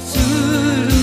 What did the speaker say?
する